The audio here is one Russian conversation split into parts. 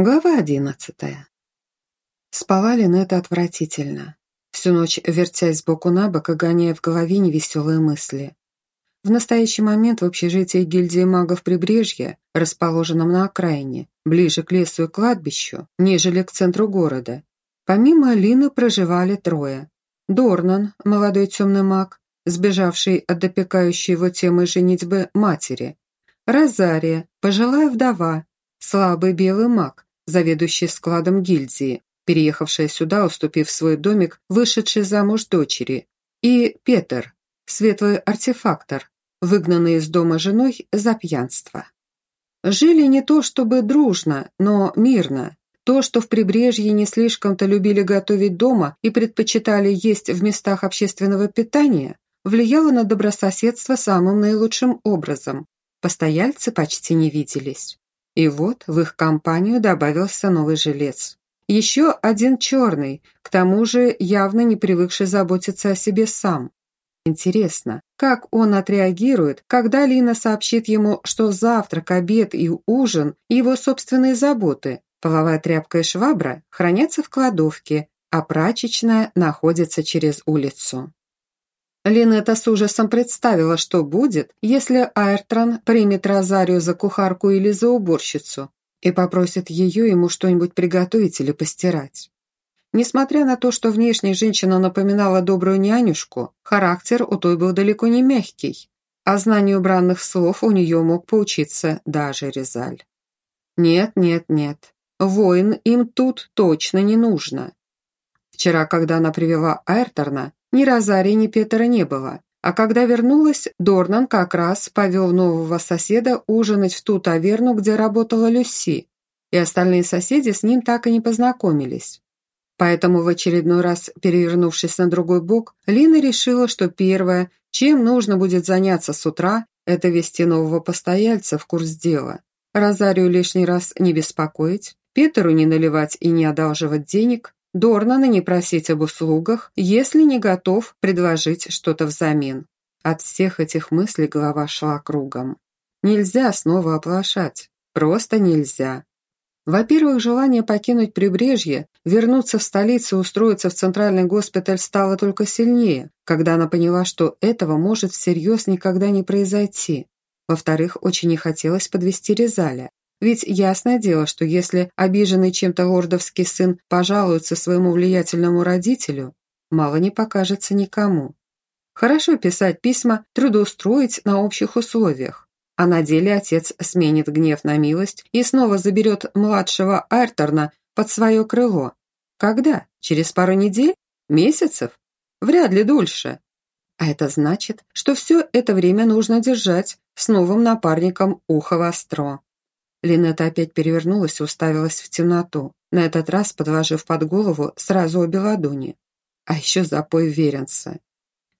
Глава одиннадцатая. Спала Линетта отвратительно, всю ночь вертясь сбоку на бок и гоняя в голове невеселые мысли. В настоящий момент в общежитии гильдии магов Прибрежья, расположенном на окраине, ближе к лесу и кладбищу, нежели к центру города, помимо Лины проживали трое. Дорнан, молодой темный маг, сбежавший от допекающей его темы женитьбы матери. Розария, пожилая вдова, слабый белый маг, заведующий складом гильдии, переехавшая сюда, уступив свой домик, вышедший замуж дочери, и Петр, светлый артефактор, выгнанный из дома женой за пьянство. Жили не то чтобы дружно, но мирно. То, что в прибрежье не слишком-то любили готовить дома и предпочитали есть в местах общественного питания, влияло на добрососедство самым наилучшим образом. Постояльцы почти не виделись. И вот в их компанию добавился новый жилец. Еще один черный, к тому же явно не привыкший заботиться о себе сам. Интересно, как он отреагирует, когда Лина сообщит ему, что завтрак, обед и ужин – его собственные заботы, половая тряпка и швабра хранятся в кладовке, а прачечная находится через улицу. Линетта с ужасом представила, что будет, если Айртран примет Розарию за кухарку или за уборщицу и попросит ее ему что-нибудь приготовить или постирать. Несмотря на то, что внешне женщина напоминала добрую нянюшку, характер у той был далеко не мягкий, а знанию бранных слов у нее мог поучиться даже Резаль. Нет, нет, нет, воин им тут точно не нужно. Вчера, когда она привела Айрторна, ни Розарии, ни Петера не было. А когда вернулась, Дорнан как раз повел нового соседа ужинать в ту таверну, где работала Люси, и остальные соседи с ним так и не познакомились. Поэтому в очередной раз, перевернувшись на другой бок, Лина решила, что первое, чем нужно будет заняться с утра, это вести нового постояльца в курс дела. Розарию лишний раз не беспокоить, Петеру не наливать и не одалживать денег, Дорнана не просить об услугах, если не готов предложить что-то взамен. От всех этих мыслей голова шла кругом. Нельзя снова оплошать. Просто нельзя. Во-первых, желание покинуть прибрежье, вернуться в столицу и устроиться в центральный госпиталь стало только сильнее, когда она поняла, что этого может всерьез никогда не произойти. Во-вторых, очень не хотелось подвести Резаля. Ведь ясное дело, что если обиженный чем-то лордовский сын пожалуется своему влиятельному родителю, мало не покажется никому. Хорошо писать письма, трудоустроить на общих условиях. А на деле отец сменит гнев на милость и снова заберет младшего Айрторна под свое крыло. Когда? Через пару недель? Месяцев? Вряд ли дольше. А это значит, что все это время нужно держать с новым напарником ухо востро. Линетта опять перевернулась и уставилась в темноту, на этот раз подложив под голову сразу обе ладони. А еще запой веренца.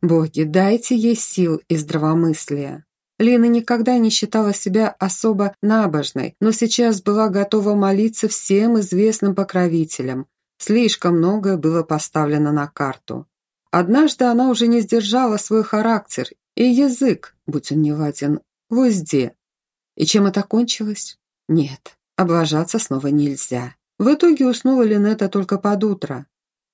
Боги, дайте ей сил и здравомыслия. Лина никогда не считала себя особо набожной, но сейчас была готова молиться всем известным покровителям. Слишком многое было поставлено на карту. Однажды она уже не сдержала свой характер и язык, будь он не ладен, в узде. И чем это кончилось? Нет, облажаться снова нельзя. В итоге уснула Линетта только под утро.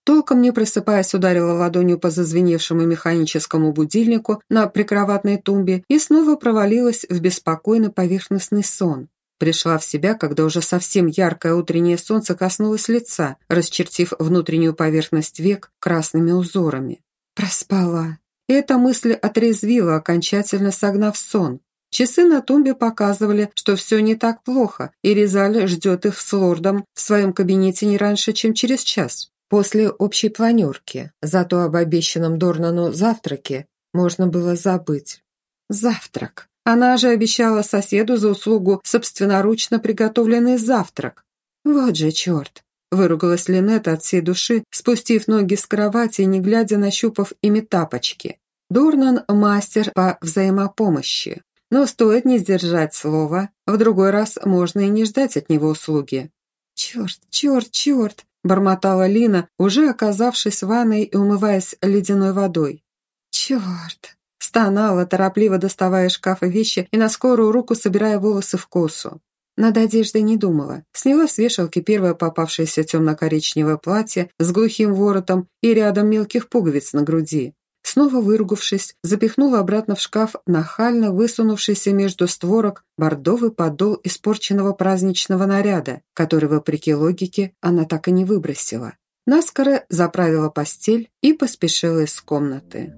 Толком не просыпаясь, ударила ладонью по зазвеневшему механическому будильнику на прикроватной тумбе и снова провалилась в беспокойный поверхностный сон. Пришла в себя, когда уже совсем яркое утреннее солнце коснулось лица, расчертив внутреннюю поверхность век красными узорами. Проспала. Эта мысль отрезвила, окончательно согнав сон. Часы на тумбе показывали, что все не так плохо, и Резаль ждет их с лордом в своем кабинете не раньше, чем через час, после общей планерки. Зато об обещанном Дорнану завтраке можно было забыть. Завтрак. Она же обещала соседу за услугу собственноручно приготовленный завтрак. Вот же черт. Выругалась Линетта от всей души, спустив ноги с кровати и не глядя нащупав ими тапочки. Дорнан – мастер по взаимопомощи. Но стоит не сдержать слова, в другой раз можно и не ждать от него услуги. «Черт, черт, черт!» – бормотала Лина, уже оказавшись в ванной и умываясь ледяной водой. «Черт!» – стонала, торопливо доставая из шкафа вещи и на скорую руку собирая волосы в косу. Над одеждой не думала. Сняла с вешалки первое попавшееся темно-коричневое платье с глухим воротом и рядом мелких пуговиц на груди. Снова выругавшись, запихнула обратно в шкаф нахально высунувшийся между створок бордовый подол испорченного праздничного наряда, который, вопреки логике, она так и не выбросила. Наскоро заправила постель и поспешила из комнаты.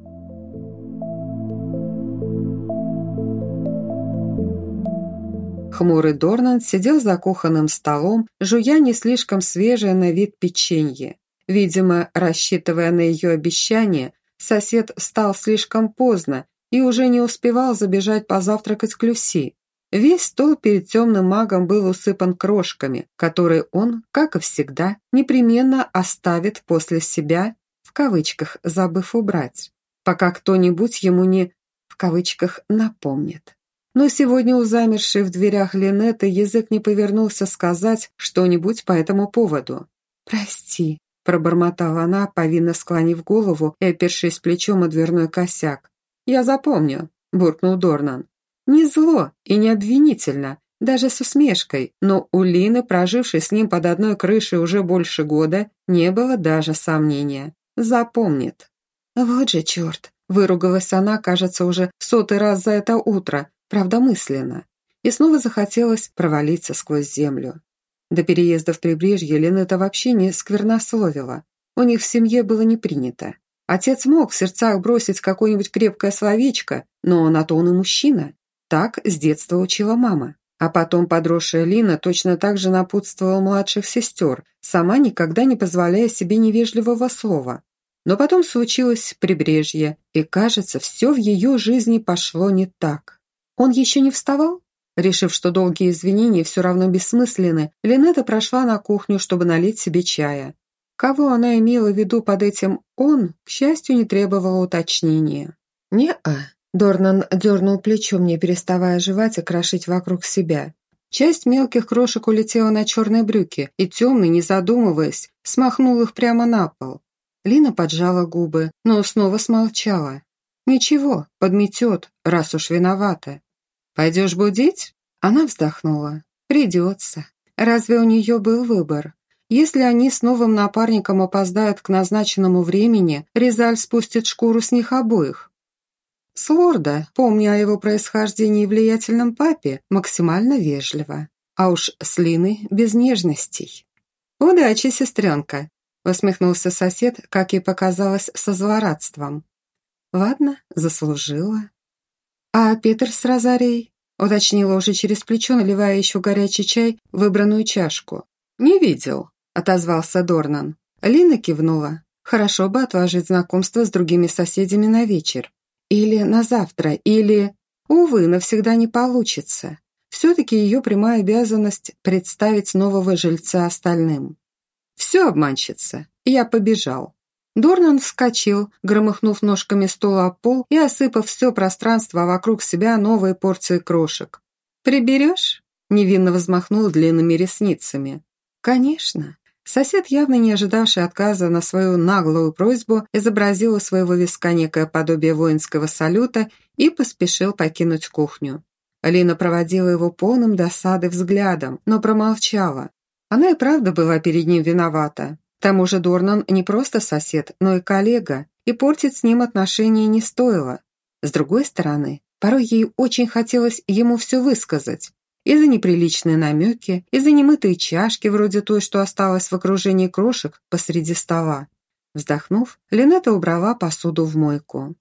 Хмурый Дорнан сидел за кухонным столом, жуя не слишком свежее на вид печенье. Видимо, рассчитывая на ее обещание, сосед встал слишком поздно и уже не успевал забежать позавтракать к Люси. Весь стол перед темным магом был усыпан крошками, которые он, как и всегда, непременно оставит после себя, в кавычках забыв убрать, пока кто-нибудь ему не, в кавычках, напомнит. Но сегодня у замершей в дверях Линетты язык не повернулся сказать что-нибудь по этому поводу. «Прости», – пробормотала она, повинно склонив голову и опершись плечом о дверной косяк. «Я запомню», – буркнул Дорнан. «Не зло и не обвинительно, даже с усмешкой, но у Лины, прожившей с ним под одной крышей уже больше года, не было даже сомнения. Запомнит». «Вот же черт!» – выругалась она, кажется, уже сотый раз за это утро, правда мысленно, и снова захотелось провалиться сквозь землю. До переезда в прибрежье Ленета вообще не сквернословила. У них в семье было не принято. Отец мог в сердцах бросить какое-нибудь крепкое словечко, но на то он и мужчина. Так с детства учила мама. А потом подросшая Лина точно так же напутствовала младших сестер, сама никогда не позволяя себе невежливого слова. Но потом случилось прибрежье, и, кажется, все в ее жизни пошло не так. Он еще не вставал? Решив, что долгие извинения все равно бессмысленны, Линетта прошла на кухню, чтобы налить себе чая. Кого она имела в виду под этим «он», к счастью, не требовало уточнения. «Не-а», – Дорнан дернул плечом, не переставая жевать и крошить вокруг себя. Часть мелких крошек улетела на черные брюки, и темный, не задумываясь, смахнул их прямо на пол. Лина поджала губы, но снова смолчала. «Ничего, подметет, раз уж виновата. Пойдешь будить?» Она вздохнула. «Придется. Разве у нее был выбор? Если они с новым напарником опоздают к назначенному времени, Резаль спустит шкуру с них обоих. С лорда, помня о его происхождении и влиятельном папе, максимально вежливо. А уж с Линой без нежностей. «Удачи, сестренка!» — усмехнулся сосед, как ей показалось, со злорадством. Ладно, заслужила. А Петр с Розарией? Уточнила уже через плечо, наливая еще горячий чай в выбранную чашку. «Не видел», — отозвался Дорнан. Лина кивнула. «Хорошо бы отложить знакомство с другими соседями на вечер. Или на завтра, или...» «Увы, навсегда не получится. Все-таки ее прямая обязанность представить нового жильца остальным». «Все, обманщица, я побежал». Дорнан вскочил, громыхнув ножками стола о пол и осыпав все пространство вокруг себя новой порцией крошек. «Приберешь?» – невинно взмахнул длинными ресницами. «Конечно». Сосед, явно не ожидавший отказа на свою наглую просьбу, изобразил у своего виска некое подобие воинского салюта и поспешил покинуть кухню. Алина проводила его полным досады взглядом, но промолчала. Она и правда была перед ним виновата. К тому же Дорнан не просто сосед, но и коллега, и портить с ним отношения не стоило. С другой стороны, порой ей очень хотелось ему все высказать. И за неприличные намеки, и за немытые чашки, вроде той, что осталось в окружении крошек посреди стола. Вздохнув, Линетта убрала посуду в мойку.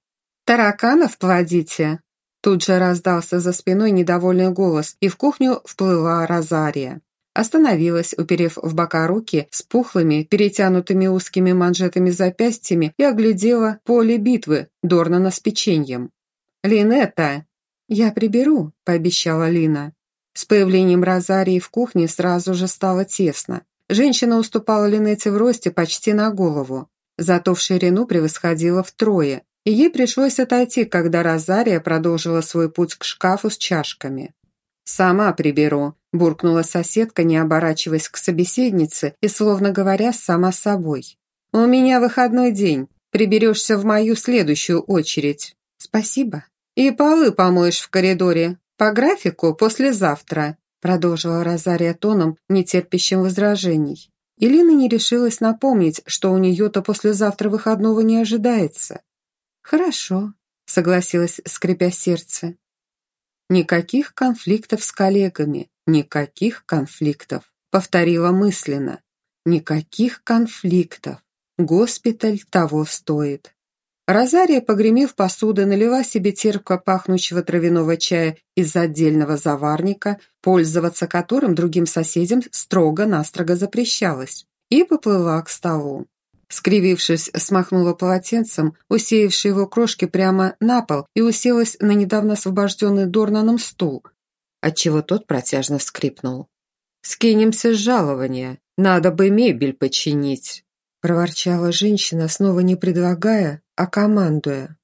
«Тараканов плодите!» Тут же раздался за спиной недовольный голос, и в кухню вплыла Розария. Остановилась, уперев в бока руки с пухлыми, перетянутыми узкими манжетами запястьями и оглядела поле битвы, Дорнана с печеньем. «Линетта!» «Я приберу», — пообещала Лина. С появлением Розарии в кухне сразу же стало тесно. Женщина уступала Линете в росте почти на голову, зато в ширину превосходила втрое, и ей пришлось отойти, когда Розария продолжила свой путь к шкафу с чашками. «Сама приберу», – буркнула соседка, не оборачиваясь к собеседнице и словно говоря сама собой. «У меня выходной день. Приберешься в мою следующую очередь». «Спасибо». «И полы помоешь в коридоре. По графику послезавтра». продолжила Розария тоном, нетерпящим возражений. Илина не решилась напомнить, что у нее-то послезавтра выходного не ожидается. «Хорошо», — согласилась, скрипя сердце. «Никаких конфликтов с коллегами, никаких конфликтов», — повторила мысленно. «Никаких конфликтов. Госпиталь того стоит». Розария, погремев посуды, налила себе терпко пахнущего травяного чая из отдельного заварника, пользоваться которым другим соседям строго-настрого запрещалось, и поплыла к столу. Скривившись, смахнула полотенцем, усеявшие его крошки прямо на пол и уселась на недавно освобожденный Дорнаном стул, отчего тот протяжно скрипнул. «Скинемся с жалования, надо бы мебель починить», проворчала женщина, снова не предлагая, а командуя.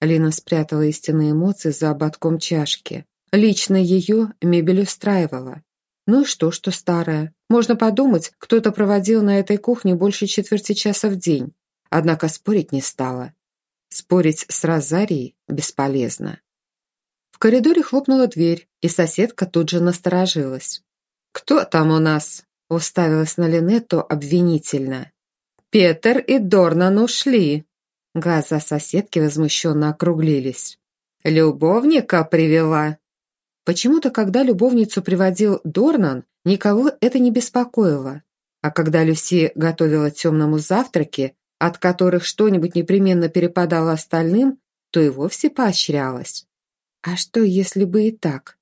Лина спрятала истинные эмоции за ободком чашки. Лично ее мебель устраивала. Ну и что, что старая? Можно подумать, кто-то проводил на этой кухне больше четверти часа в день. Однако спорить не стала. Спорить с Розарией бесполезно. В коридоре хлопнула дверь, и соседка тут же насторожилась. «Кто там у нас?» – уставилась на Линетту обвинительно. «Петер и Дорнан ушли», Глаза соседки возмущенно округлились. «Любовника привела!» Почему-то, когда любовницу приводил Дорнан, никого это не беспокоило. А когда Люси готовила темному завтраки, от которых что-нибудь непременно перепадало остальным, то и вовсе поощрялось. «А что, если бы и так?»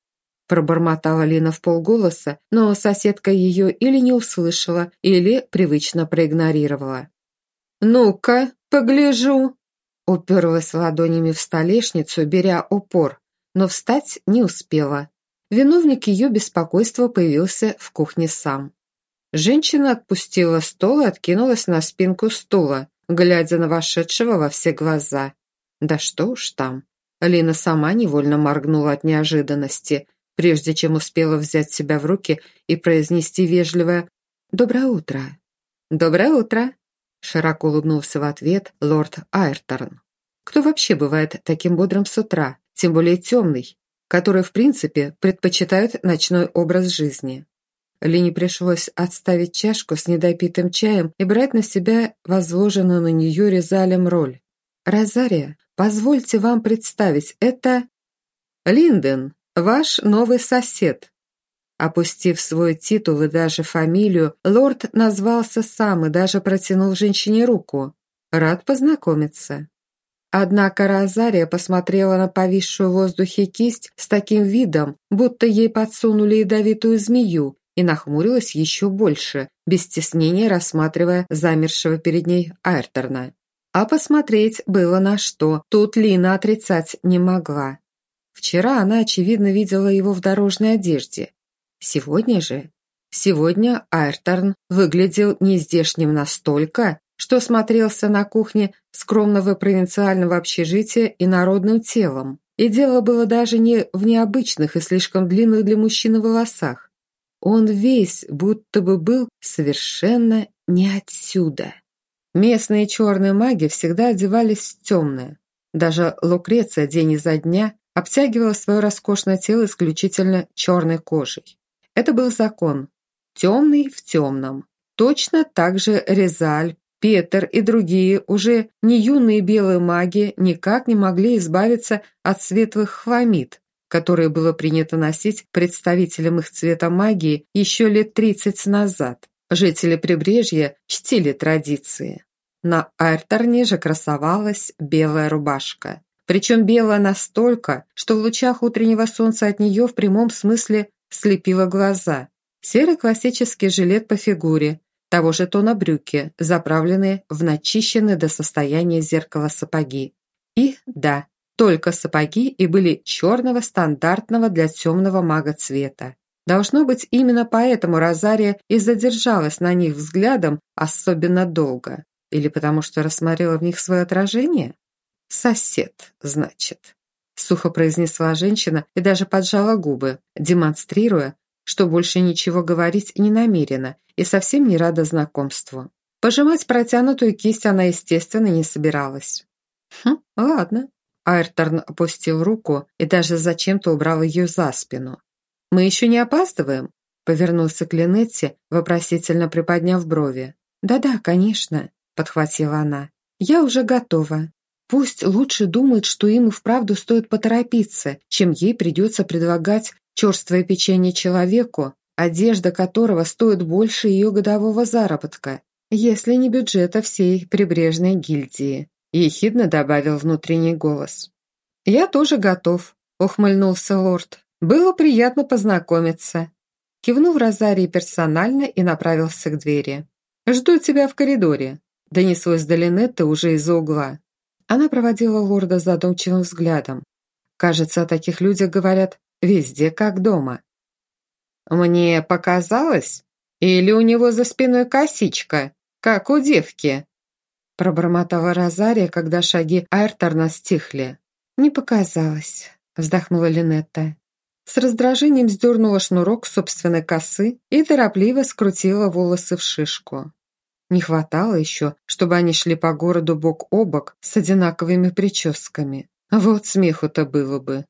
Пробормотала Лина в полголоса, но соседка ее или не услышала, или привычно проигнорировала. «Ну-ка, погляжу!» Уперлась ладонями в столешницу, беря упор, но встать не успела. Виновник ее беспокойства появился в кухне сам. Женщина отпустила стол и откинулась на спинку стула, глядя на вошедшего во все глаза. Да что уж там. Лина сама невольно моргнула от неожиданности, прежде чем успела взять себя в руки и произнести вежливое «Доброе утро». «Доброе утро», Широко улыбнулся в ответ лорд Айрторн. Кто вообще бывает таким бодрым с утра, тем более темный, который, в принципе, предпочитают ночной образ жизни? Лине пришлось отставить чашку с недопитым чаем и брать на себя возложенную на нее Резалем роль. «Розария, позвольте вам представить, это...» «Линден, ваш новый сосед», Опустив свой титул и даже фамилию, лорд назвался сам и даже протянул женщине руку. Рад познакомиться. Однако Розария посмотрела на повисшую в воздухе кисть с таким видом, будто ей подсунули ядовитую змею, и нахмурилась еще больше, без стеснения рассматривая замершего перед ней Айрторна. А посмотреть было на что, тут Лина отрицать не могла. Вчера она, очевидно, видела его в дорожной одежде. Сегодня же? Сегодня Айрторн выглядел нездешним настолько, что смотрелся на кухне скромного провинциального общежития и народным телом. И дело было даже не в необычных и слишком длинных для мужчины волосах. Он весь будто бы был совершенно не отсюда. Местные черные маги всегда одевались в темное. Даже Лукреция день изо дня обтягивала свое роскошное тело исключительно черной кожей. Это был закон. Темный в темном. Точно так же Резаль, Петер и другие уже не юные белые маги никак не могли избавиться от светлых хламид, которые было принято носить представителям их цвета магии еще лет 30 назад. Жители прибрежья чтили традиции. На Айрторне же красовалась белая рубашка. Причем белая настолько, что в лучах утреннего солнца от нее в прямом смысле слепила глаза. Серый классический жилет по фигуре, того же тона брюки, заправленные в начищенные до состояния зеркала сапоги. И, да, только сапоги и были черного стандартного для темного мага цвета. Должно быть, именно поэтому Розария и задержалась на них взглядом особенно долго. Или потому что рассмотрела в них свое отражение? Сосед, значит сухо произнесла женщина и даже поджала губы, демонстрируя, что больше ничего говорить не намерена и совсем не рада знакомству. Пожимать протянутую кисть она, естественно, не собиралась. «Хм, ладно». Айрторн опустил руку и даже зачем-то убрал ее за спину. Мы еще не опаздываем?» Повернулся к Линетте, вопросительно приподняв брови. «Да-да, конечно», – подхватила она. «Я уже готова. Пусть лучше думает, что им и вправду стоит поторопиться, чем ей придется предлагать черствое печенье человеку, одежда которого стоит больше ее годового заработка, если не бюджета всей прибрежной гильдии», – ехидно добавил внутренний голос. «Я тоже готов», – ухмыльнулся лорд. «Было приятно познакомиться». Кивнув Розарии персонально и направился к двери. «Жду тебя в коридоре», – донеслось до Линетты уже из-за угла. Она проводила лорда задумчивым взглядом. Кажется, о таких людях говорят «везде как дома». «Мне показалось? Или у него за спиной косичка, как у девки?» Пробормотала Розария, когда шаги Айрторна стихли. «Не показалось», – вздохнула Линетта. С раздражением сдернула шнурок собственной косы и торопливо скрутила волосы в шишку. Не хватало еще, чтобы они шли по городу бок о бок с одинаковыми прическами. Вот смеху-то было бы.